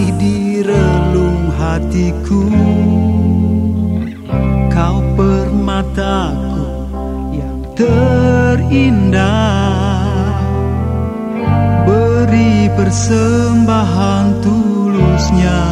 kasih di relung hatiku. Kau permataku yang terindah. Beri persembahan tulusnya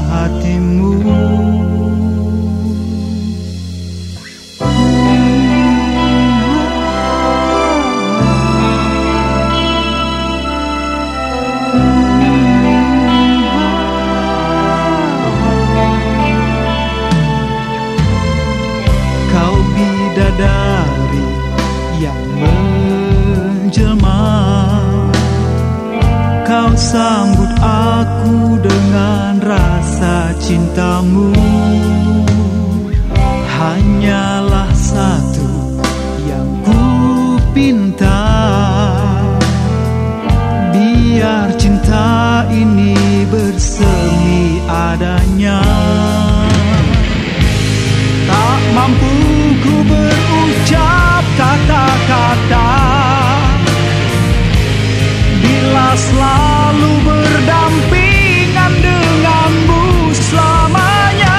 sambut aku dengan rasa cintamu. Hanyalah satu yang ku pinta. Biar cinta ini bersemi adanya. Tak mampu ku berucap kata-kata selalu berdampingan denganmu selamanya.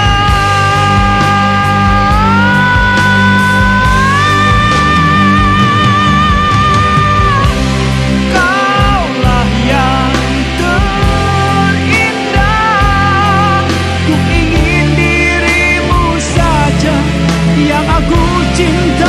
Kaulah yang terindah. Ku ingin dirimu saja yang aku cintai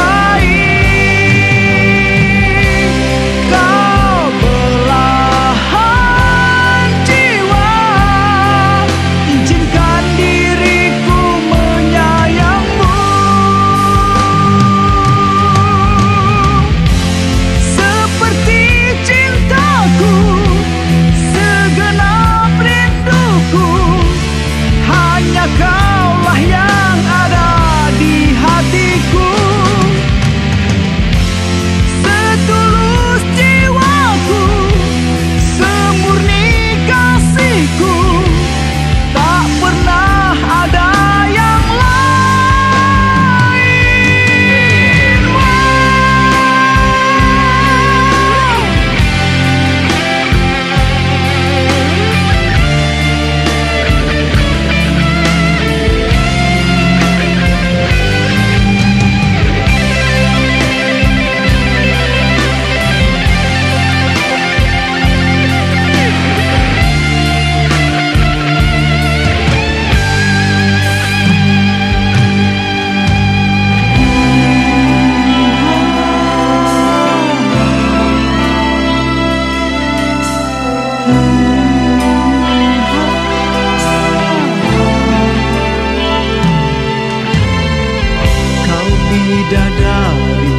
bidadari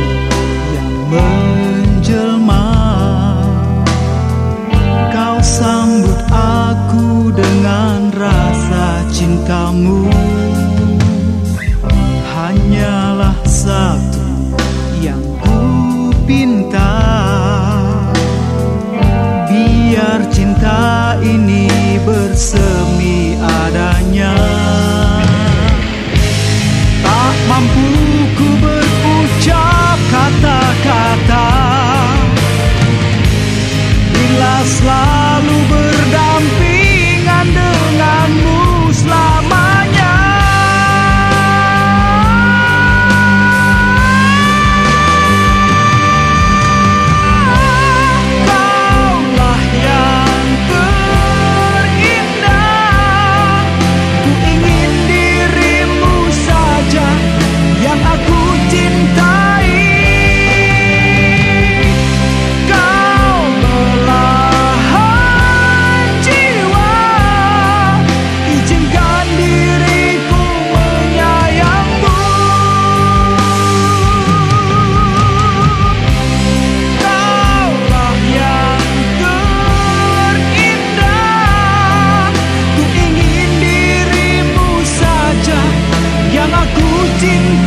yang menjelma. Kau sambut aku dengan rasa cintamu. Hanyalah satu didn't